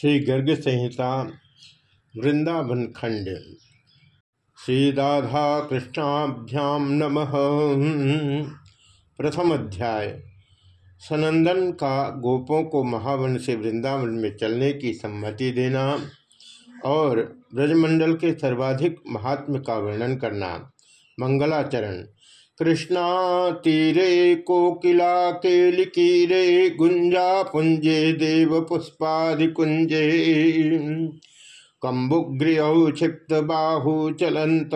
श्री गर्ग संहिता, वृंदावन खंड। श्री राधा कृष्णाभ्याम नमः। प्रथम अध्याय। सनंदन का गोपों को महावन से वृंदावन में चलने की सम्मति देना और ब्रजमंडल के सर्वाधिक महात्म का वर्णन करना, मंगलाचरण। कृष्णा तीरे कोकिला केलिकीरे गुंजा पुंजे, देव पुष्पादि कुंजे। कम्बुग्रिय क्षिप्त बाहु चलत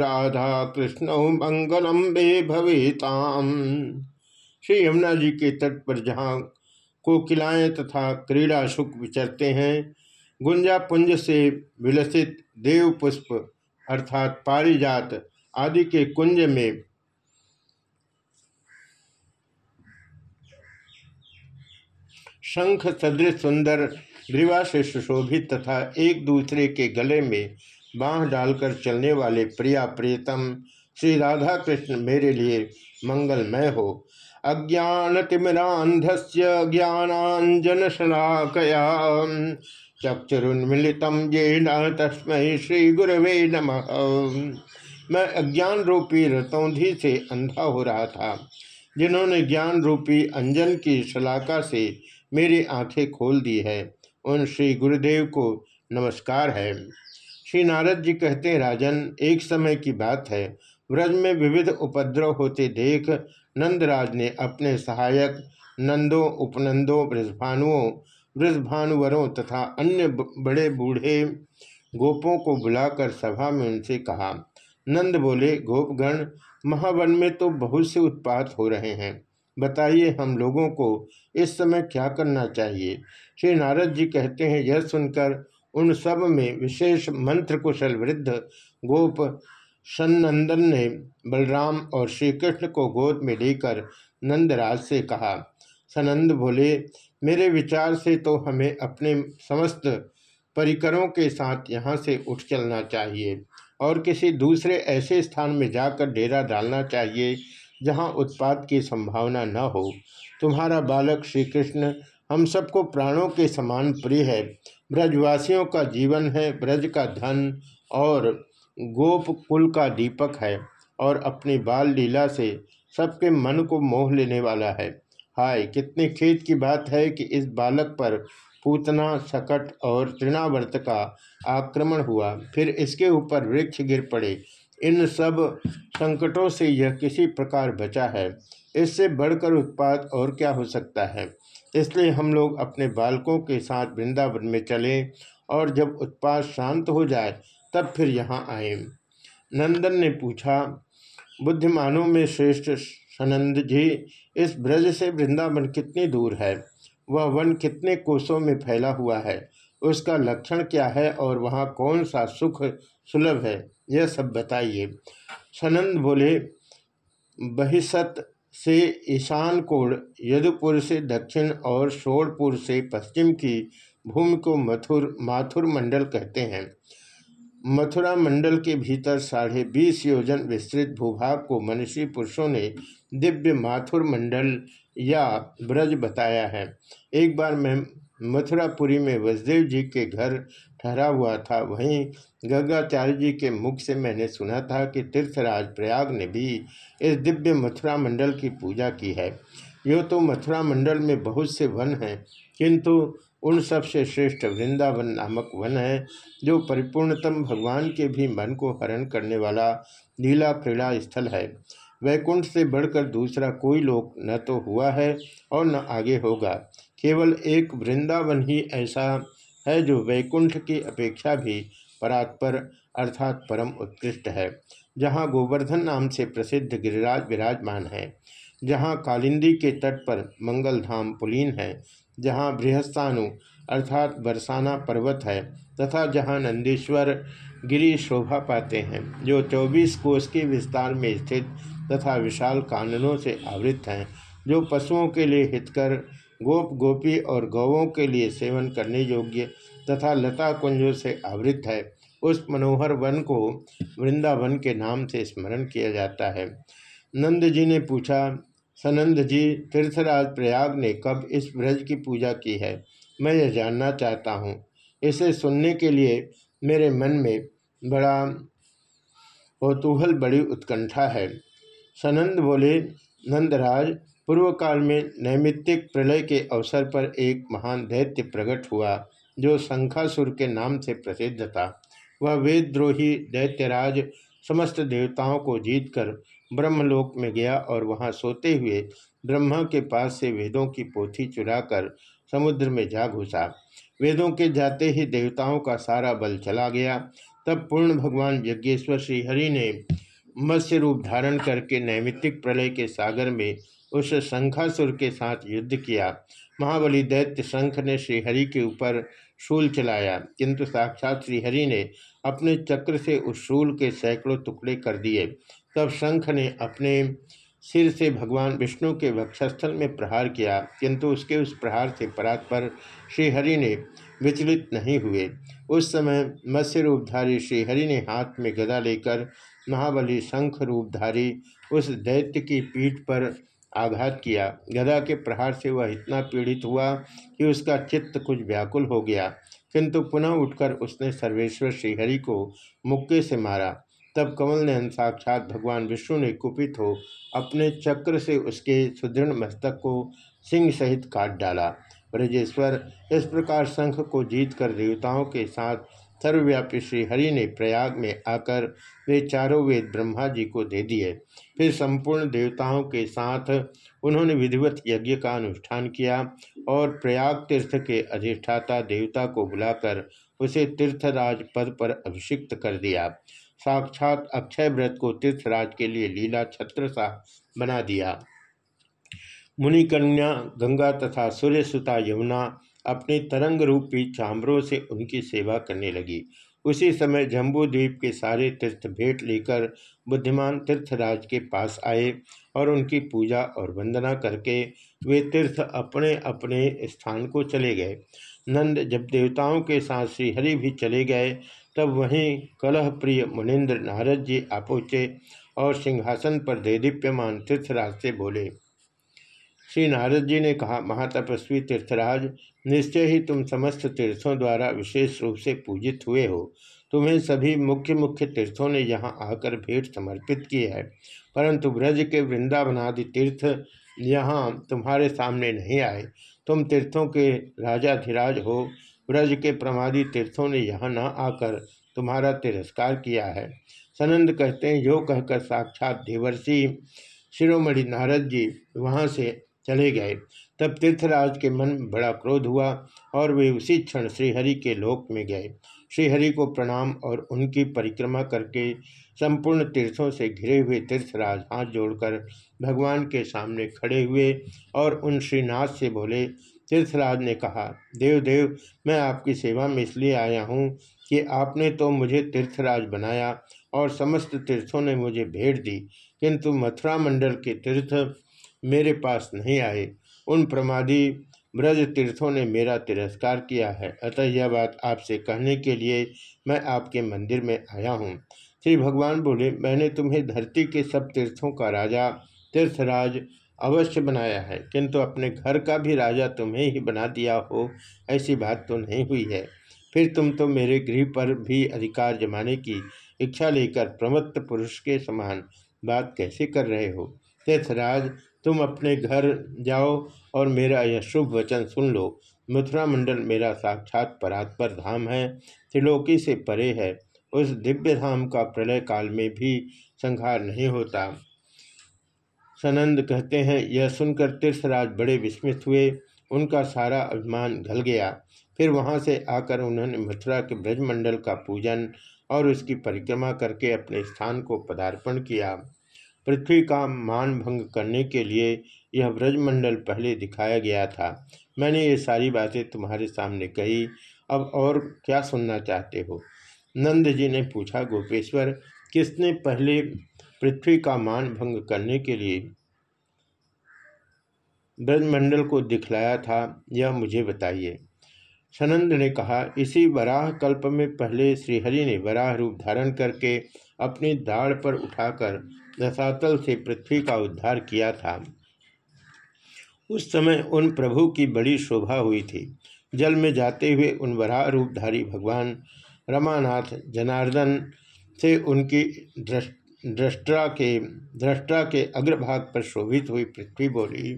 राधा कृष्ण मंगलम बे भवेताम। श्री यमुना जी के तट पर जहाँ कोकिलाएँ तथा क्रीड़ा सुख विचरते हैं, गुंजा पुंज से विलसित देव पुष्प, अर्थात पारिजात आदि के कुंज में शंख, सदृश, सुंदर ग्रीवा से सुशोभित तथा एक दूसरे के गले में बाह डालकर चलने वाले प्रिया प्रियतम श्री राधा कृष्ण मेरे लिए मंगलमय हो। अज्ञान तिमिरांधस्य ज्ञानांजन शलाकया चक्षुरुन्मिलित ये न तस्मय श्री गुरवे नमः। मैं अज्ञान रूपी रतौंधी से अंधा हो रहा था। जिन्होंने ज्ञान रूपी अंजन की शलाका से मेरी आँखें खोल दी है, उन श्री गुरुदेव को नमस्कार है। श्री नारद जी कहते हैं, राजन, एक समय की बात है। व्रज में विविध उपद्रव होते देख नंदराज ने अपने सहायक नंदों, उपनंदों, ब्रजभानुओं, ब्रजभानुवरों तथा अन्य बड़े बूढ़े गोपों को बुलाकर सभा में उनसे कहा नंद बोले, गोपगण, महावन में तो बहुत से उत्पात हो रहे हैं। बताइए हम लोगों को इस समय क्या करना चाहिए? श्री नारद जी कहते हैं यह सुनकर उन सब में विशेष मंत्र कुशल वृद्ध गोप सन्नंदन ने बलराम और श्री कृष्ण को गोद में लेकर नंदराज से कहा सनंद बोले, मेरे विचार से तो हमें अपने समस्त परिकरों के साथ यहाँ से उठ चलना चाहिए। और किसी दूसरे ऐसे स्थान में जाकर डेरा डालना चाहिए, जहाँ उत्पाद की संभावना न हो। तुम्हारा बालक श्री कृष्ण हम सबको प्राणों के समान प्रिय है। ब्रजवासियों का जीवन है, ब्रज का धन और गोप कुल का दीपक है और अपनी बाल लीला से सबके मन को मोह लेने वाला है। हाय, कितने खेत की बात है कि इस बालक पर पूतना, सकट और तृणावर्त का आक्रमण हुआ। फिर इसके ऊपर वृक्ष गिर पड़े। इन सब संकटों से यह किसी प्रकार बचा है। इससे बढ़कर उत्पाद और क्या हो सकता है? इसलिए हम लोग अपने बालकों के साथ वृंदावन में चलें और जब उत्पाद शांत हो जाए, तब फिर यहाँ आए। नंदन ने पूछा, बुद्धिमानों में श्रेष्ठ सनंद जी, इस ब्रज से वृंदावन कितनी दूर है? वह वन कितने कोषों में फैला हुआ है? उसका लक्षण क्या है और वहाँ कौन सा सुख सुलभ है? यह सब बताइए। सनंद बोले, बहिसत से ईशान कोण, यदुपुर से दक्षिण और शोरपुर से पश्चिम की भूमि को मथुर, माथुर मंडल कहते हैं। मथुरा मंडल के भीतर साढ़े बीस योजन विस्तृत भूभाग को मनुष्य पुरुषों ने दिव्य माथुर मंडल या ब्रज बताया है। एक बार मैं मथुरापुरी में वसुदेव जी के घर ठहरा हुआ था, वहीं गंगाचार्य जी के मुख से मैंने सुना था कि तीर्थराज प्रयाग ने भी इस दिव्य मथुरा मंडल की पूजा की है। यो तो मथुरा मंडल में बहुत से वन हैं, किंतु उन सबसे श्रेष्ठ वृंदावन नामक वन है, जो परिपूर्णतम भगवान के भी मन को हरण करने वाला लीला क्रीड़ा स्थल है। वैकुंठ से बढ़कर दूसरा कोई लोक न तो हुआ है और न आगे होगा। केवल एक वृंदावन ही ऐसा है जो वैकुंठ की अपेक्षा भी परात्पर अर्थात परम उत्कृष्ट है, जहाँ गोवर्धन नाम से प्रसिद्ध गिरिराज विराजमान है, जहाँ कालिंदी के तट पर मंगल धाम पुलीन है, जहाँ बृहस्तानु अर्थात बरसाना पर्वत है तथा जहाँ नंदीश्वर गिरी शोभा पाते हैं, जो 24 कोष के विस्तार में स्थित तथा विशाल काननों से आवृत हैं, जो पशुओं के लिए हितकर गोप गोपी और गौवों के लिए सेवन करने योग्य तथा लता कुंजों से आवृत है, उस मनोहर वन को वृंदावन के नाम से स्मरण किया जाता है। नंद जी ने पूछा, सनंद जी, तीर्थराज प्रयाग ने कब इस ब्रज की पूजा की है? मैं यह जानना चाहता हूँ। इसे सुनने के लिए मेरे मन में बड़ा कौतूहल, बड़ी उत्कंठा है। सनंद बोले, नंदराज पूर्व काल में नैमित्तिक प्रलय के अवसर पर एक महान दैत्य प्रकट हुआ, जो शंखासुर के नाम से प्रसिद्ध था। वह वेदद्रोही दैत्यराज समस्त देवताओं को जीतकर ब्रह्मलोक में गया और वहाँ सोते हुए ब्रह्मा के पास से वेदों की पोथी चुराकर समुद्र में जा घुसा। वेदों के जाते ही देवताओं का सारा बल चला गया। तब पूर्ण भगवान यज्ञेश्वर श्रीहरि ने मत्स्य रूप धारण करके नैमित्तिक प्रलय के सागर में उस शंखासुर के साथ युद्ध किया। महाबली दैत्य शंख ने श्रीहरि के ऊपर शूल चलाया, किंतु साक्षात श्रीहरि ने अपने चक्र से उस शूल के सैकड़ों टुकड़े कर दिए। तब शंख ने अपने सिर से भगवान विष्णु के वक्षस्थल में प्रहार किया, किंतु उसके उस प्रहार से परात पर श्रीहरि ने विचलित नहीं हुए। उस समय मत्स्य रूपधारी श्रीहरि ने हाथ में गदा लेकर महाबली शंख रूपधारी उस दैत्य की पीठ पर आघात किया। गदा के प्रहार से वह इतना पीड़ित हुआ कि उसका चित्त कुछ व्याकुल हो गया। किंतु पुनः उठकर उसने सर्वेश्वर श्रीहरि को मुक्के से मारा। तब कमल ने साक्षात भगवान विष्णु ने कुपित हो अपने चक्र से उसके सुदृढ़ मस्तक को सिंह सहित काट डाला। ब्रजेश्वर इस प्रकार शंख को जीतकर देवताओं के साथ सर्वव्यापी श्रीहरि ने प्रयाग में आकर वे चारों वेद ब्रह्मा जी को दे दिए। फिर संपूर्ण देवताओं के साथ उन्होंने विधिवत यज्ञ का अनुष्ठान किया और प्रयाग तीर्थ के अधिष्ठाता देवता को बुलाकर उसे तीर्थराज पद पर अभिषिक्त कर दिया। साक्षात अक्षय व्रत को तीर्थराज के लिए लीला छत्र सा बना दिया। मुनिकन्या, गंगा तथा सूर्यसुता यमुना अपनी तरंग रूपी चामरों से उनकी सेवा करने लगी। उसी समय जम्बू द्वीप के सारे तीर्थ भेंट लेकर बुद्धिमान तीर्थराज के पास आए और उनकी पूजा और वंदना करके वे तीर्थ अपने अपने स्थान को चले गए। नंद जब देवताओं के साथ श्रीहरि भी चले गए, तब वहीं कलह प्रिय मुनिंद्र नारद जी आपोचे और सिंहासन पर देदीप्यमान तीर्थराज से बोले श्री नारद जी ने कहा, महातपस्वी तीर्थराज, निश्चय ही तुम समस्त तीर्थों द्वारा विशेष रूप से पूजित हुए हो। तुम्हें सभी मुख्य मुख्य तीर्थों ने यहाँ आकर भेंट समर्पित की है। परंतु ब्रज के वृंदावनादि तीर्थ यहाँ तुम्हारे सामने नहीं आए। तुम तीर्थों के राजाधिराज हो। ब्रज के प्रमादी तीर्थों ने यहाँ न आकर तुम्हारा तिरस्कार किया है। सनंद कहते हैं, यो कहकर साक्षात देवर्षि शिरोमणि नारद जी वहाँ से चले गए। तब तीर्थराज के मन में बड़ा क्रोध हुआ और वे उसी क्षण श्रीहरि के लोक में गए। श्रीहरि को प्रणाम और उनकी परिक्रमा करके संपूर्ण तीर्थों से घिरे हुए तीर्थराज हाथ जोड़कर भगवान के सामने खड़े हुए और उन श्रीनाथ से बोले, तीर्थराज ने कहा, देव देव, मैं आपकी सेवा में इसलिए आया हूँ कि आपने तो मुझे तीर्थराज बनाया और समस्त तीर्थों ने मुझे भेंट दी, किंतु मथुरा मंडल के तीर्थ मेरे पास नहीं आए। उन प्रमादी ब्रज तीर्थों ने मेरा तिरस्कार किया है। अतः यह बात आपसे कहने के लिए मैं आपके मंदिर में आया हूँ। श्री भगवान बोले, मैंने तुम्हें धरती के सब तीर्थों का राजा, तीर्थराज अवश्य बनाया है। किंतु अपने घर का भी राजा तुम्हें ही बना दिया हो, ऐसी बात तो नहीं हुई है। फिर तुम तो मेरे गृह पर भी अधिकार जमाने की इच्छा लेकर प्रमत्त पुरुष के समान बात कैसे कर रहे हो? तीर्थराज तुम अपने घर जाओ और मेरा यह शुभ वचन सुन लो। मथुरा मंडल मेरा साक्षात परात्पर धाम है, त्रिलोकी से परे है। उस दिव्य धाम का प्रलय काल में भी संहार नहीं होता। सनंद कहते हैं, यह सुनकर तीर्थराज बड़े विस्मित हुए। उनका सारा अभिमान घल गया। फिर वहाँ से आकर उन्होंने मथुरा के ब्रजमंडल का पूजन और उसकी परिक्रमा करके अपने स्थान को पदार्पण किया। पृथ्वी का मान भंग करने के लिए यह ब्रजमंडल पहले दिखाया गया था। मैंने ये सारी बातें तुम्हारे सामने कही। अब और क्या सुनना चाहते हो? नंद जी ने पूछा, गोपेश्वर, किसने पहले पृथ्वी का मान भंग करने के लिए ब्रजमंडल को दिखलाया था, यह मुझे बताइए। सनंद ने कहा, इसी वराह कल्प में पहले श्रीहरि ने वराह रूप धारण करके अपनी दाढ़ पर उठाकर रसातल से पृथ्वी का उद्धार किया था। उस समय उन प्रभु की बड़ी शोभा हुई थी। जल में जाते हुए उन वराह रूपधारी भगवान रमानाथ जनार्दन से उनकी दृष्टा के दृष्टा के अग्रभाग पर शोभित हुई पृथ्वी बोली,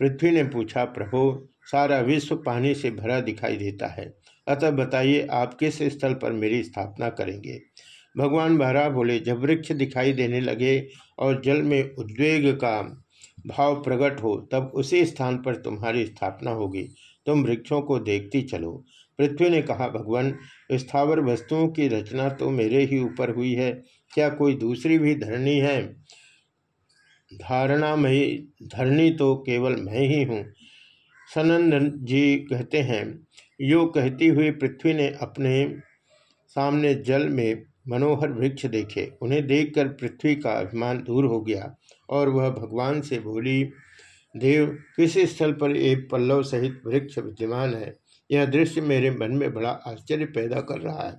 पृथ्वी ने पूछा, प्रभु सारा विश्व पानी से भरा दिखाई देता है। अतः बताइए, आप किस स्थल पर मेरी स्थापना करेंगे? भगवान बहरा बोले, जब वृक्ष दिखाई देने लगे और जल में उद्वेग का भाव प्रकट हो, तब उसी स्थान पर तुम्हारी स्थापना होगी। तुम वृक्षों को देखती चलो। पृथ्वी ने कहा, भगवान, स्थावर वस्तुओं की रचना तो मेरे ही ऊपर हुई है। क्या कोई दूसरी भी धरनी है? धारणा में धरनी तो केवल मैं ही हूँ। सनंदन जी कहते हैं, यो कहती हुई पृथ्वी ने अपने सामने जल में मनोहर वृक्ष देखे। उन्हें देखकर पृथ्वी का अभिमान दूर हो गया और वह भगवान से बोली, देव, किस स्थल पर एक पल्लव सहित वृक्ष विद्यमान है? यह दृश्य मेरे मन में बड़ा आश्चर्य पैदा कर रहा है।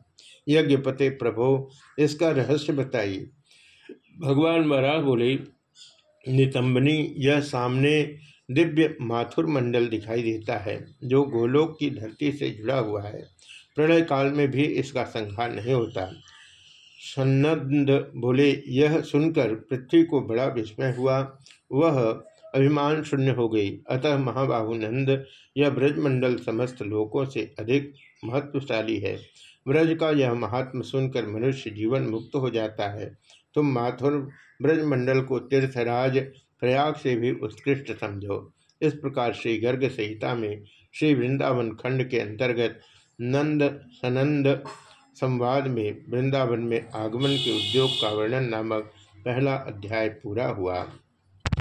यज्ञपते प्रभो, इसका रहस्य बताइए। भगवान महाराज बोले, नितंबनी, यह सामने दिव्य माथुर मंडल दिखाई देता है, जो गोलोक की धरती से जुड़ा हुआ है। प्रलय काल में भी इसका संहार नहीं होता। सन्नद बोले, यह सुनकर पृथ्वी को बड़ा विस्मय हुआ। वह अभिमान शून्य हो गई। अतः महाबाहुनंद, यह ब्रजमंडल समस्त लोकों से अधिक महत्वशाली है। ब्रज का यह महात्म सुनकर मनुष्य जीवन मुक्त हो जाता है। तुम माथुर ब्रजमंडल को तीर्थराज प्रयाग से भी उत्कृष्ट समझो। इस प्रकार श्री गर्ग संहिता में श्री वृंदावन खंड के अंतर्गत नंद सनंद संवाद में वृंदावन में आगमन के उद्योग का वर्णन नामक पहला अध्याय पूरा हुआ।